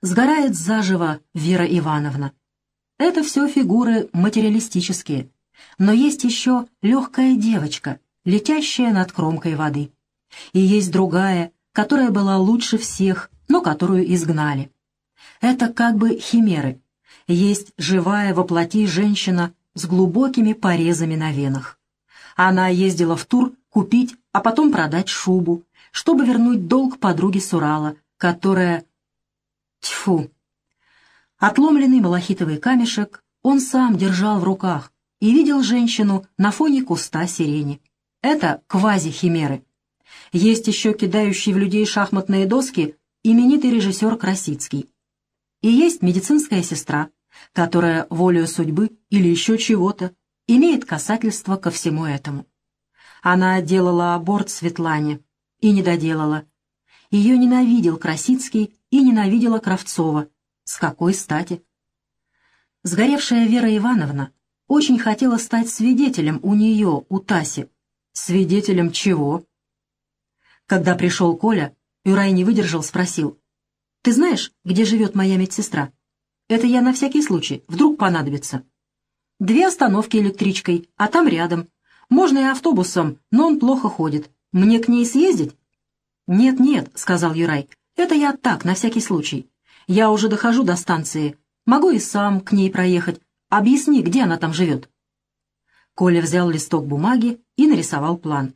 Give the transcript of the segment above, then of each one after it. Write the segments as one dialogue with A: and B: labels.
A: Сгорает заживо Вера Ивановна. Это все фигуры материалистические. Но есть еще легкая девочка, летящая над кромкой воды. И есть другая, которая была лучше всех, но которую изгнали. Это как бы химеры. Есть живая воплоти женщина с глубокими порезами на венах. Она ездила в тур купить, а потом продать шубу, чтобы вернуть долг подруге с Урала, которая... Тьфу! Отломленный малахитовый камешек он сам держал в руках и видел женщину на фоне куста сирени. Это квази-химеры. Есть еще кидающий в людей шахматные доски именитый режиссер Красицкий. И есть медицинская сестра, которая волею судьбы или еще чего-то имеет касательство ко всему этому. Она делала аборт Светлане и не доделала. Ее ненавидел Красицкий и ненавидела Кравцова. С какой стати? Сгоревшая Вера Ивановна очень хотела стать свидетелем у нее, у Таси. Свидетелем чего? Когда пришел Коля, Юрай не выдержал, спросил. «Ты знаешь, где живет моя медсестра? Это я на всякий случай, вдруг понадобится». «Две остановки электричкой, а там рядом. Можно и автобусом, но он плохо ходит. Мне к ней съездить?» «Нет-нет», — сказал Юрай, — «это я так, на всякий случай. Я уже дохожу до станции. Могу и сам к ней проехать. Объясни, где она там живет». Коля взял листок бумаги и нарисовал план.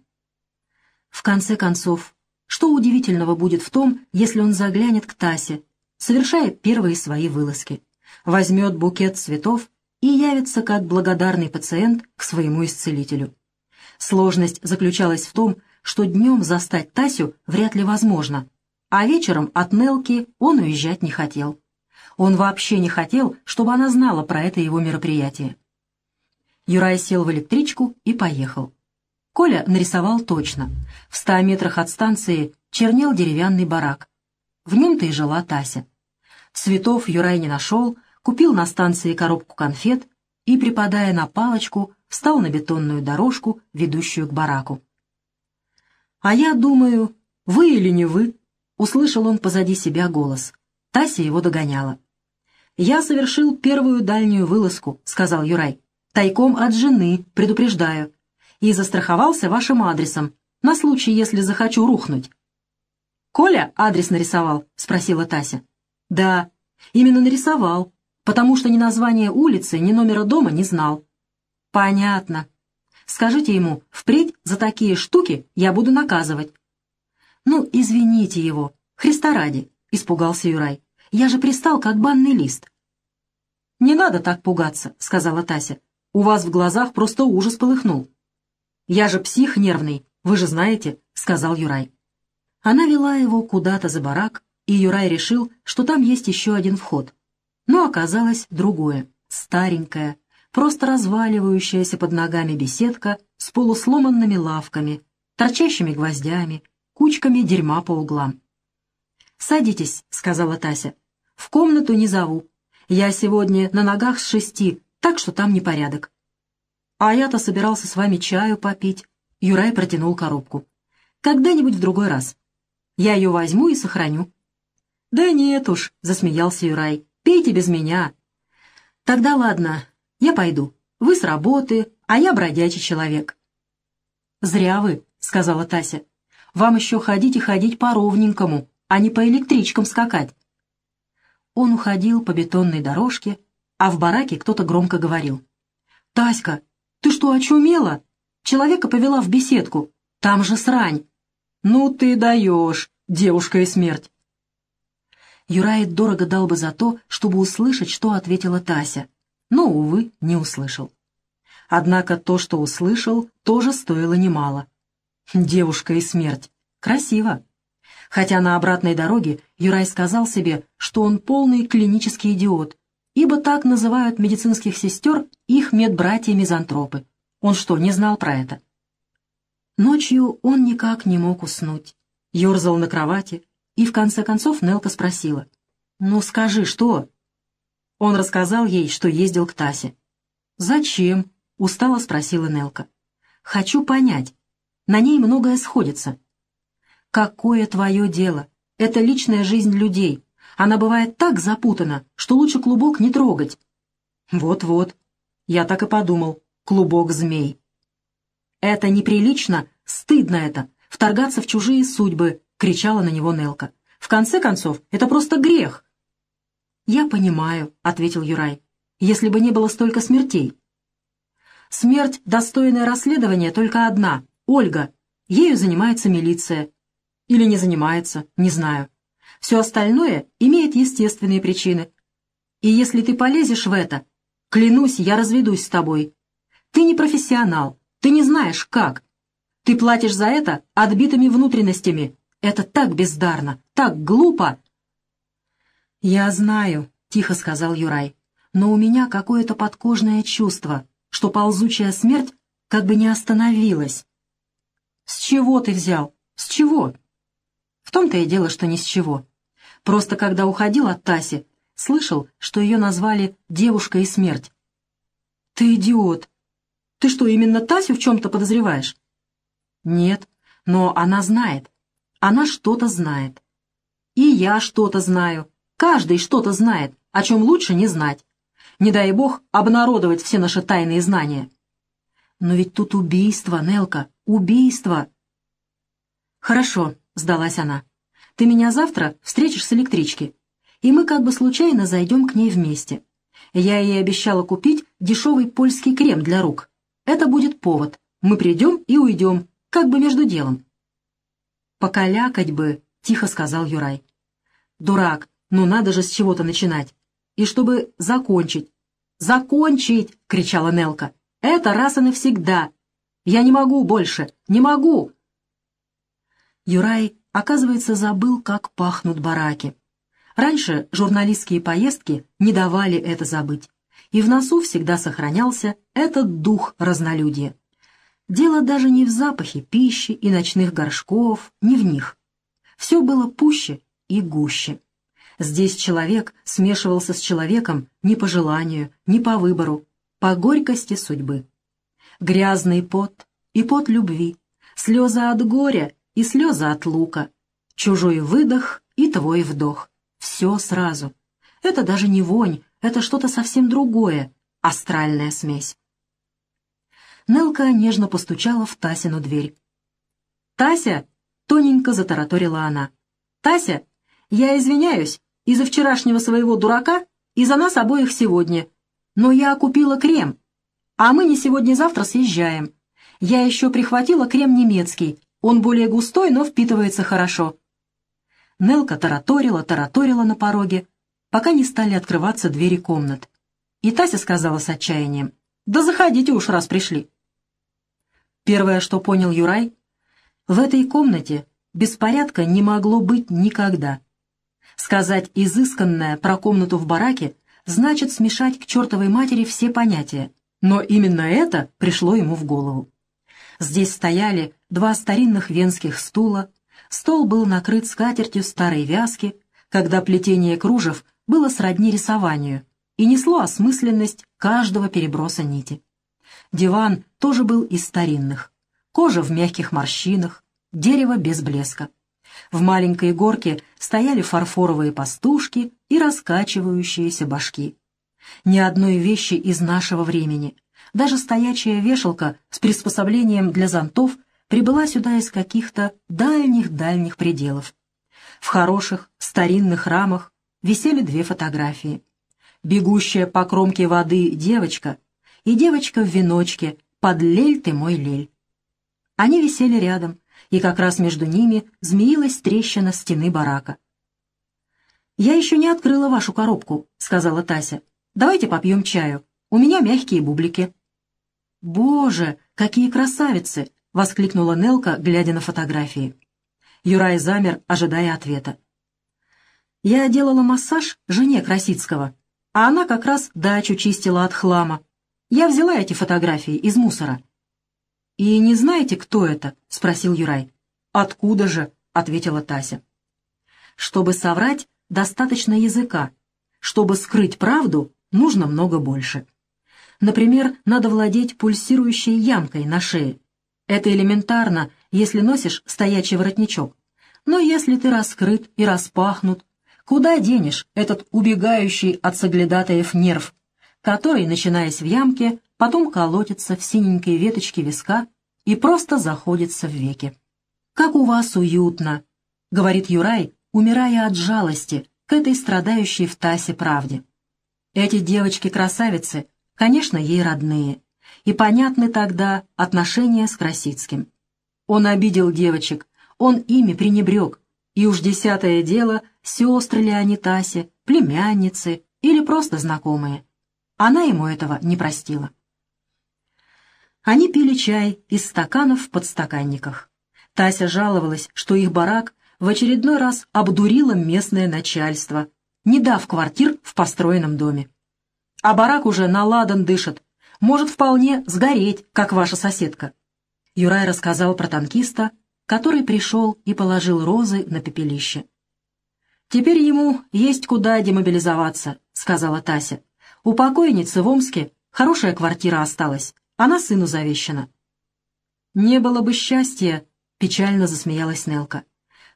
A: В конце концов, что удивительного будет в том, если он заглянет к Тасе, совершая первые свои вылазки, возьмет букет цветов и явится как благодарный пациент к своему исцелителю. Сложность заключалась в том, что днем застать Тасю вряд ли возможно, а вечером от Нелки он уезжать не хотел. Он вообще не хотел, чтобы она знала про это его мероприятие. Юрай сел в электричку и поехал. Коля нарисовал точно. В ста метрах от станции чернел деревянный барак. В нем-то и жила Тася. Цветов Юрай не нашел, купил на станции коробку конфет и, припадая на палочку, встал на бетонную дорожку, ведущую к бараку. «А я думаю, вы или не вы?» — услышал он позади себя голос. Тася его догоняла. «Я совершил первую дальнюю вылазку», — сказал Юрай. «Тайком от жены, предупреждаю и застраховался вашим адресом, на случай, если захочу рухнуть». «Коля адрес нарисовал?» — спросила Тася. «Да, именно нарисовал, потому что ни названия улицы, ни номера дома не знал». «Понятно. Скажите ему, впредь за такие штуки я буду наказывать». «Ну, извините его, Христа ради», — испугался Юрай. «Я же пристал, как банный лист». «Не надо так пугаться», — сказала Тася. «У вас в глазах просто ужас полыхнул». «Я же псих нервный, вы же знаете», — сказал Юрай. Она вела его куда-то за барак, и Юрай решил, что там есть еще один вход. Но оказалось другое, старенькое, просто разваливающаяся под ногами беседка с полусломанными лавками, торчащими гвоздями, кучками дерьма по углам. «Садитесь», — сказала Тася. «В комнату не зову. Я сегодня на ногах с шести, так что там непорядок. «А я-то собирался с вами чаю попить». Юрай протянул коробку. «Когда-нибудь в другой раз. Я ее возьму и сохраню». «Да нет уж», — засмеялся Юрай. «Пейте без меня». «Тогда ладно, я пойду. Вы с работы, а я бродячий человек». «Зря вы», — сказала Тася. «Вам еще ходить и ходить по-ровненькому, а не по электричкам скакать». Он уходил по бетонной дорожке, а в бараке кто-то громко говорил. «Таська, ты что, очумела? Человека повела в беседку. Там же срань. Ну ты даешь, девушка и смерть. Юрай дорого дал бы за то, чтобы услышать, что ответила Тася. Но, увы, не услышал. Однако то, что услышал, тоже стоило немало. Девушка и смерть. Красиво. Хотя на обратной дороге Юрай сказал себе, что он полный клинический идиот, ибо так называют медицинских сестер их медбратья-мизантропы. Он что, не знал про это? Ночью он никак не мог уснуть. Ёрзал на кровати, и в конце концов Нелка спросила. «Ну скажи, что?» Он рассказал ей, что ездил к Тасе. «Зачем?» — устало спросила Нелка. «Хочу понять. На ней многое сходится». «Какое твое дело? Это личная жизнь людей. Она бывает так запутана, что лучше клубок не трогать. Вот-вот. Я так и подумал. Клубок змей. Это неприлично, стыдно это, вторгаться в чужие судьбы, кричала на него Нелка. В конце концов, это просто грех. Я понимаю, ответил Юрай, если бы не было столько смертей. Смерть, достойное расследование, только одна — Ольга. Ею занимается милиция. Или не занимается, не знаю. Все остальное имеет естественные причины. И если ты полезешь в это, клянусь, я разведусь с тобой. Ты не профессионал, ты не знаешь, как. Ты платишь за это отбитыми внутренностями. Это так бездарно, так глупо. «Я знаю», — тихо сказал Юрай, — «но у меня какое-то подкожное чувство, что ползучая смерть как бы не остановилась». «С чего ты взял? С чего?» В том-то и дело, что ни с чего. Просто когда уходил от Таси, слышал, что ее назвали «девушка и смерть». «Ты идиот! Ты что, именно Тасю в чем-то подозреваешь?» «Нет, но она знает. Она что-то знает. И я что-то знаю. Каждый что-то знает, о чем лучше не знать. Не дай бог обнародовать все наши тайные знания». «Но ведь тут убийство, Нелка, убийство!» «Хорошо», — сдалась она. «Ты меня завтра встретишь с электрички, и мы как бы случайно зайдем к ней вместе. Я ей обещала купить дешевый польский крем для рук. Это будет повод. Мы придем и уйдем, как бы между делом». «Покалякать бы», — тихо сказал Юрай. «Дурак, ну надо же с чего-то начинать. И чтобы закончить». «Закончить!» — кричала Нелка. «Это раз и навсегда. Я не могу больше, не могу!» Юрай, оказывается, забыл, как пахнут бараки. Раньше журналистские поездки не давали это забыть, и в носу всегда сохранялся этот дух разнолюдия. Дело даже не в запахе пищи и ночных горшков, не в них. Все было пуще и гуще. Здесь человек смешивался с человеком не по желанию, не по выбору, по горькости судьбы. Грязный пот и пот любви, слезы от горя и слезы от лука, чужой выдох и твой вдох. Все сразу. Это даже не вонь, это что-то совсем другое, астральная смесь. Нелка нежно постучала в Тасину дверь. «Тася!» — тоненько затараторила она. «Тася, я извиняюсь из-за вчерашнего своего дурака и за нас обоих сегодня, но я купила крем, а мы не сегодня-завтра съезжаем. Я еще прихватила крем немецкий, он более густой, но впитывается хорошо. Нелка тараторила, тараторила на пороге, пока не стали открываться двери комнат. И Тася сказала с отчаянием, «Да заходите уж, раз пришли». Первое, что понял Юрай, в этой комнате беспорядка не могло быть никогда. Сказать изысканное про комнату в бараке значит смешать к чертовой матери все понятия, но именно это пришло ему в голову. Здесь стояли два старинных венских стула, стол был накрыт скатертью старой вязки, когда плетение кружев было сродни рисованию и несло осмысленность каждого переброса нити. Диван тоже был из старинных. Кожа в мягких морщинах, дерево без блеска. В маленькой горке стояли фарфоровые пастушки и раскачивающиеся башки. Ни одной вещи из нашего времени. Даже стоячая вешалка с приспособлением для зонтов прибыла сюда из каких-то дальних-дальних пределов. В хороших, старинных рамах висели две фотографии. Бегущая по кромке воды девочка и девочка в веночке «Под лель ты мой лель». Они висели рядом, и как раз между ними змеилась трещина стены барака. «Я еще не открыла вашу коробку», — сказала Тася. «Давайте попьем чаю. У меня мягкие бублики». «Боже, какие красавицы!» — воскликнула Нелка, глядя на фотографии. Юрай замер, ожидая ответа. «Я делала массаж жене Красицкого, а она как раз дачу чистила от хлама. Я взяла эти фотографии из мусора». «И не знаете, кто это?» — спросил Юрай. «Откуда же?» — ответила Тася. «Чтобы соврать, достаточно языка. Чтобы скрыть правду, нужно много больше. Например, надо владеть пульсирующей ямкой на шее, это элементарно, если носишь стоячий воротничок. Но если ты раскрыт и распахнут, Куда денешь этот убегающий от соглядатаев нерв, который, начинаясь в ямке, потом колотится в синенькой веточке виска и просто заходится в веки. «Как у вас уютно!» — говорит Юрай, умирая от жалости к этой страдающей в Тасе правде. Эти девочки-красавицы, конечно, ей родные, и понятны тогда отношения с Красицким. Он обидел девочек, он ими пренебрег, и уж десятое дело, сестры ли они Тасе, племянницы или просто знакомые. Она ему этого не простила. Они пили чай из стаканов в подстаканниках. Тася жаловалась, что их барак в очередной раз обдурило местное начальство, не дав квартир в построенном доме. А барак уже наладан дышит, может вполне сгореть, как ваша соседка. Юрай рассказал про танкиста, который пришел и положил розы на пепелище. «Теперь ему есть куда демобилизоваться», — сказала Тася. «У покойницы в Омске хорошая квартира осталась, она сыну завещана». «Не было бы счастья», — печально засмеялась Нелка.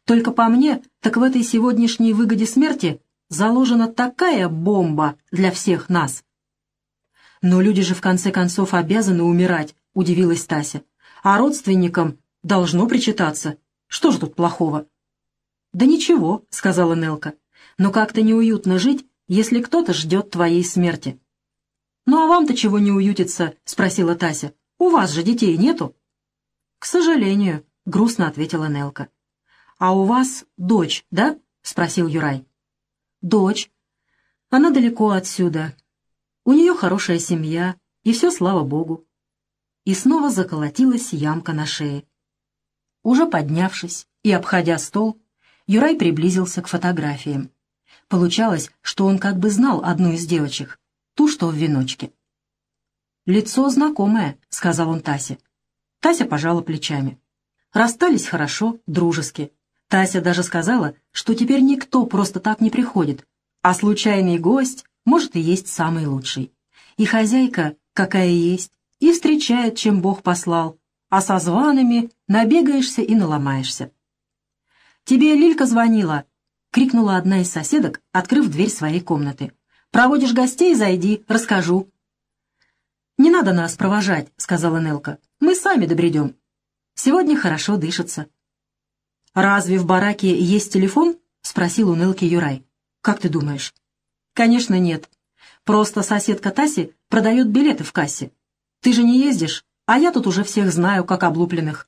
A: «Только по мне, так в этой сегодняшней выгоде смерти заложена такая бомба для всех нас». «Но люди же в конце концов обязаны умирать», — удивилась Тася а родственникам должно причитаться. Что же тут плохого?» «Да ничего», — сказала Нелка, — «но как-то неуютно жить, если кто-то ждет твоей смерти». «Ну а вам-то чего не уютится?» — спросила Тася. «У вас же детей нету?» «К сожалению», — грустно ответила Нелка. «А у вас дочь, да?» — спросил Юрай. «Дочь. Она далеко отсюда. У нее хорошая семья, и все, слава богу и снова заколотилась ямка на шее. Уже поднявшись и обходя стол, Юрай приблизился к фотографиям. Получалось, что он как бы знал одну из девочек, ту, что в веночке. «Лицо знакомое», — сказал он Тасе. Тася пожала плечами. Расстались хорошо, дружески. Тася даже сказала, что теперь никто просто так не приходит, а случайный гость может и есть самый лучший. И хозяйка, какая есть, и встречает, чем Бог послал, а со зваными набегаешься и наломаешься. «Тебе Лилька звонила!» — крикнула одна из соседок, открыв дверь своей комнаты. «Проводишь гостей, зайди, расскажу». «Не надо нас провожать», — сказала Нелка. «Мы сами добредем. Сегодня хорошо дышится». «Разве в бараке есть телефон?» — спросил у Нелки Юрай. «Как ты думаешь?» «Конечно нет. Просто соседка Таси продает билеты в кассе. Ты же не ездишь, а я тут уже всех знаю, как облупленных».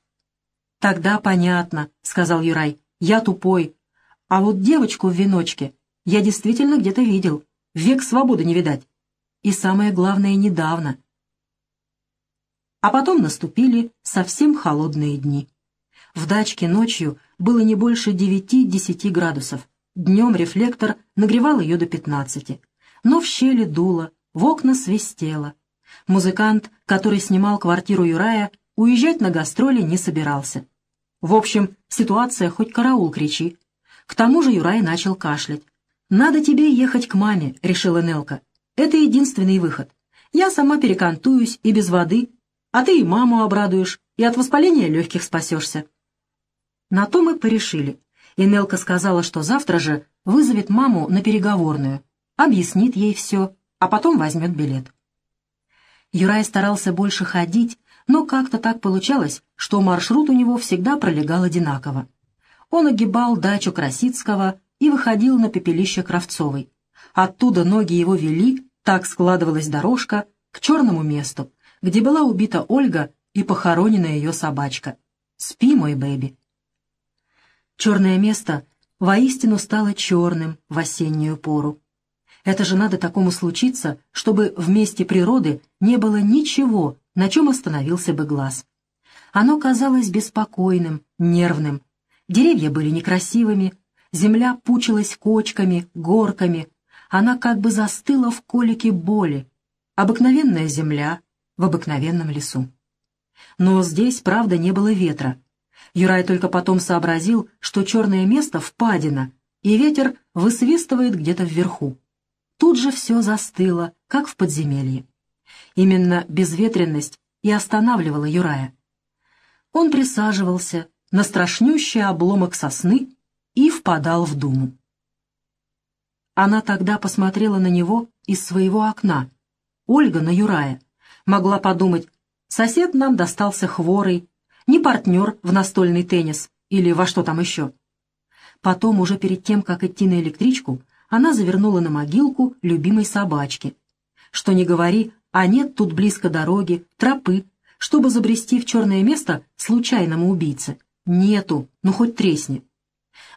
A: «Тогда понятно», — сказал Юрай. «Я тупой. А вот девочку в веночке я действительно где-то видел. Век свободы не видать. И самое главное, недавно». А потом наступили совсем холодные дни. В дачке ночью было не больше девяти-десяти градусов. Днем рефлектор нагревал ее до пятнадцати. Но в щели дуло, в окна свистело, Музыкант, который снимал квартиру Юрая, уезжать на гастроли не собирался. В общем, ситуация хоть караул кричи. К тому же Юрай начал кашлять. «Надо тебе ехать к маме», — решила Нелка. «Это единственный выход. Я сама перекантуюсь и без воды, а ты и маму обрадуешь, и от воспаления легких спасешься». На то мы порешили, и Нелка сказала, что завтра же вызовет маму на переговорную, объяснит ей все, а потом возьмет билет. Юрай старался больше ходить, но как-то так получалось, что маршрут у него всегда пролегал одинаково. Он огибал дачу Красицкого и выходил на пепелище Кравцовой. Оттуда ноги его вели, так складывалась дорожка, к черному месту, где была убита Ольга и похоронена ее собачка. «Спи, мой бэби». Черное место воистину стало черным в осеннюю пору. Это же надо такому случиться, чтобы в месте природы не было ничего, на чем остановился бы глаз. Оно казалось беспокойным, нервным. Деревья были некрасивыми, земля пучилась кочками, горками. Она как бы застыла в колике боли. Обыкновенная земля в обыкновенном лесу. Но здесь, правда, не было ветра. Юрай только потом сообразил, что черное место — впадина, и ветер высвистывает где-то вверху тут же все застыло, как в подземелье. Именно безветренность и останавливала Юрая. Он присаживался на страшнющий обломок сосны и впадал в думу. Она тогда посмотрела на него из своего окна. Ольга на Юрая. Могла подумать, сосед нам достался хворый, не партнер в настольный теннис или во что там еще. Потом, уже перед тем, как идти на электричку, она завернула на могилку любимой собачки. Что не говори, а нет тут близко дороги, тропы, чтобы забрести в черное место случайному убийце. Нету, ну хоть тресни.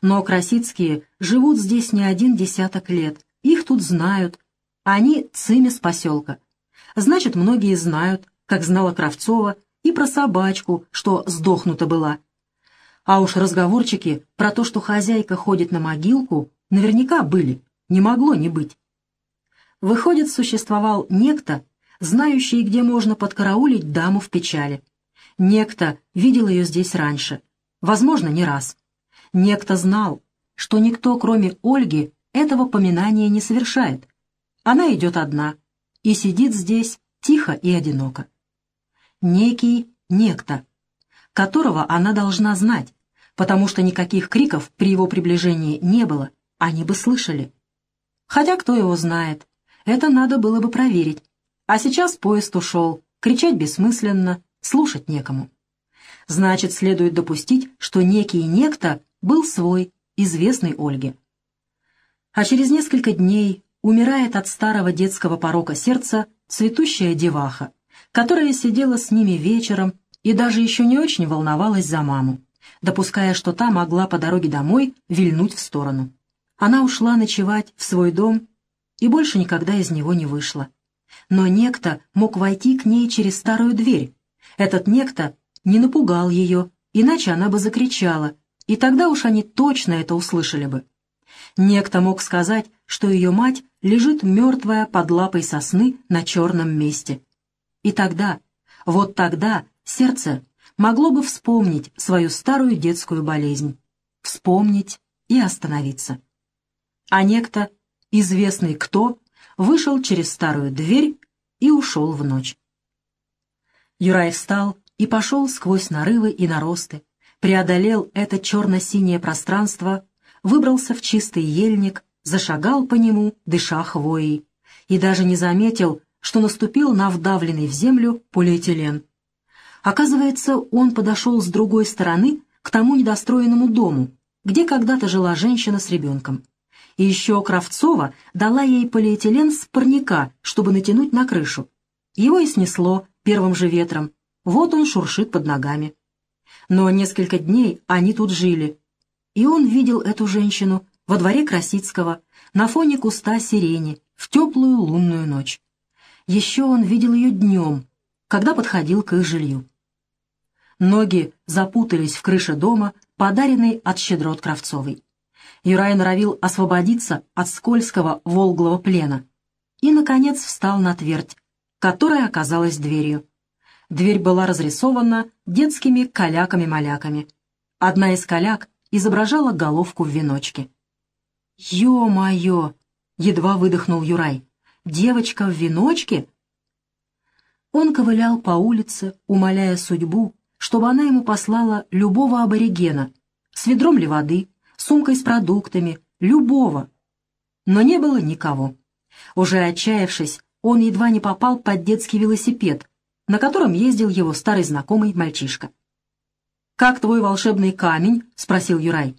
A: Но Красицкие живут здесь не один десяток лет, их тут знают. Они цимес поселка. Значит, многие знают, как знала Кравцова, и про собачку, что сдохнута была. А уж разговорчики про то, что хозяйка ходит на могилку, наверняка были, не могло не быть. Выходит, существовал некто, знающий, где можно подкараулить даму в печали. Некто видел ее здесь раньше, возможно, не раз. Некто знал, что никто, кроме Ольги, этого поминания не совершает. Она идет одна и сидит здесь тихо и одиноко. Некий некто, которого она должна знать, потому что никаких криков при его приближении не было, они бы слышали. Хотя кто его знает, это надо было бы проверить. А сейчас поезд ушел, кричать бессмысленно, слушать некому. Значит, следует допустить, что некий некто был свой, известный Ольге. А через несколько дней умирает от старого детского порока сердца цветущая деваха, которая сидела с ними вечером и даже еще не очень волновалась за маму, допуская, что та могла по дороге домой вильнуть в сторону. Она ушла ночевать в свой дом и больше никогда из него не вышла. Но некто мог войти к ней через старую дверь. Этот некто не напугал ее, иначе она бы закричала, и тогда уж они точно это услышали бы. Некто мог сказать, что ее мать лежит мертвая под лапой сосны на черном месте. И тогда, вот тогда, сердце могло бы вспомнить свою старую детскую болезнь. Вспомнить и остановиться. А некто, известный кто, вышел через старую дверь и ушел в ночь. Юрай встал и пошел сквозь нарывы и наросты, преодолел это черно-синее пространство, выбрался в чистый ельник, зашагал по нему, дыша хвоей, и даже не заметил, что наступил на вдавленный в землю полиэтилен. Оказывается, он подошел с другой стороны к тому недостроенному дому, где когда-то жила женщина с ребенком. И еще Кравцова дала ей полиэтилен с парника, чтобы натянуть на крышу. Его и снесло первым же ветром. Вот он шуршит под ногами. Но несколько дней они тут жили. И он видел эту женщину во дворе Красицкого, на фоне куста сирени, в теплую лунную ночь. Еще он видел ее днем, когда подходил к их жилью. Ноги запутались в крыше дома, подаренной от щедрот Кравцовой. Юрай норовил освободиться от скользкого волглого плена и, наконец, встал на твердь, которая оказалась дверью. Дверь была разрисована детскими каляками-маляками. Одна из каляк изображала головку в веночке. «Ё-моё!» — едва выдохнул Юрай. «Девочка в веночке?» Он ковылял по улице, умоляя судьбу, чтобы она ему послала любого аборигена, с ведром ли воды, сумкой с продуктами, любого. Но не было никого. Уже отчаявшись, он едва не попал под детский велосипед, на котором ездил его старый знакомый мальчишка. «Как твой волшебный камень?» — спросил Юрай.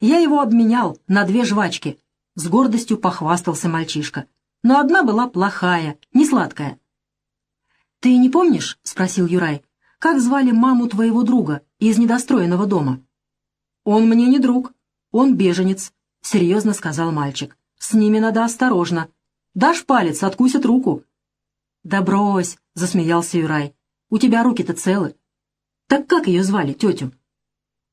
A: «Я его обменял на две жвачки», — с гордостью похвастался мальчишка. «Но одна была плохая, не сладкая». «Ты не помнишь?» — спросил Юрай. «Как звали маму твоего друга из недостроенного дома?» «Он мне не друг, он беженец», — серьезно сказал мальчик. «С ними надо осторожно. Дашь палец, откусят руку». «Да брось», — засмеялся Юрай. «У тебя руки-то целы». «Так как ее звали, тетю?»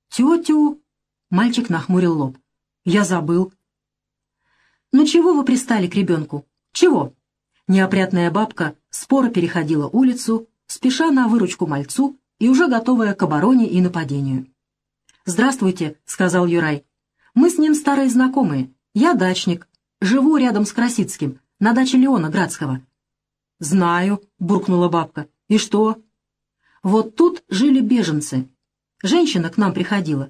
A: «Тетю...» — мальчик нахмурил лоб. «Я забыл». «Ну чего вы пристали к ребенку? Чего?» Неопрятная бабка споро переходила улицу, спеша на выручку мальцу и уже готовая к обороне и нападению. «Здравствуйте», — сказал Юрай. «Мы с ним старые знакомые. Я дачник. Живу рядом с Красицким, на даче Леона Градского. «Знаю», — буркнула бабка. «И что?» «Вот тут жили беженцы. Женщина к нам приходила,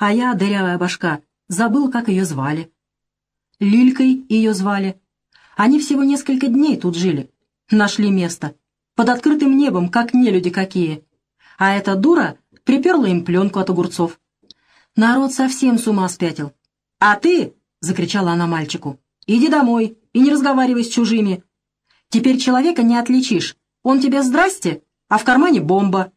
A: а я, дырявая башка, забыл, как ее звали». Лилькой ее звали. Они всего несколько дней тут жили. Нашли место. Под открытым небом, как нелюди какие. А эта дура приперла им пленку от огурцов. Народ совсем с ума спятил. «А ты!» — закричала она мальчику. «Иди домой и не разговаривай с чужими. Теперь человека не отличишь. Он тебе «здрасте», а в кармане бомба.